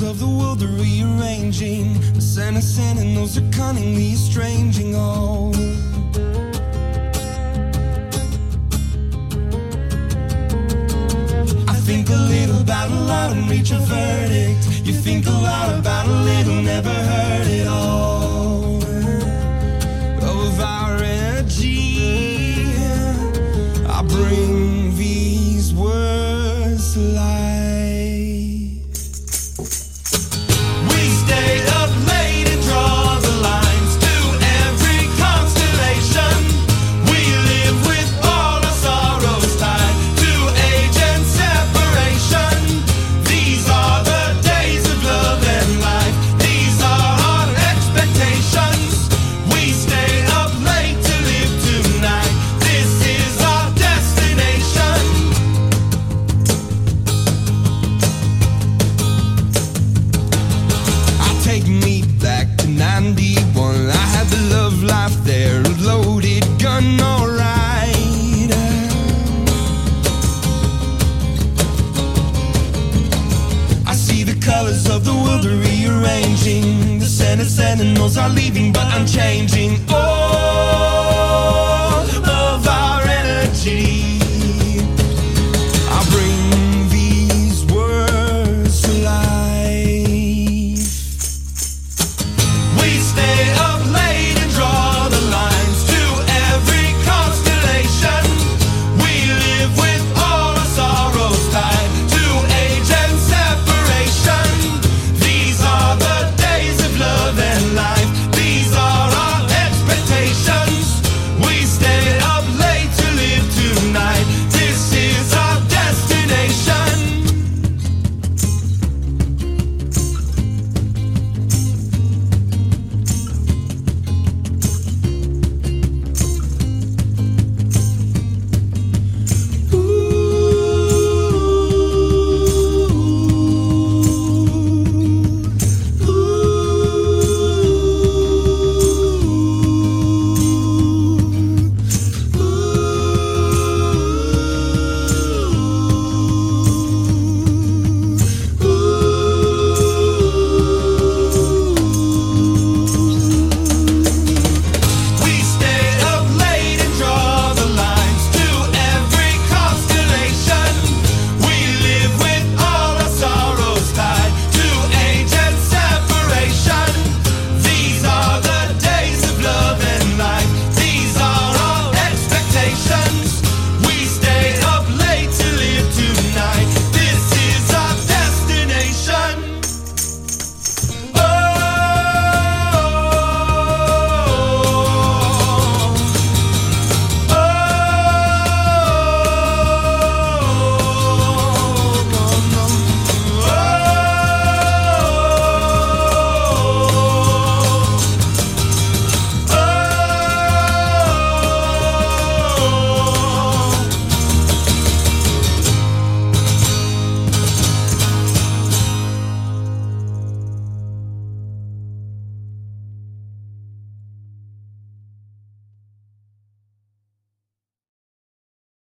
of the world are rearranging. The Santa sentinels are cunningly estranging all. I think a little about a lot and reach a verdict. dream colors of the world are rearranging. The Senate sentinels are leaving, but I'm changing. Oh.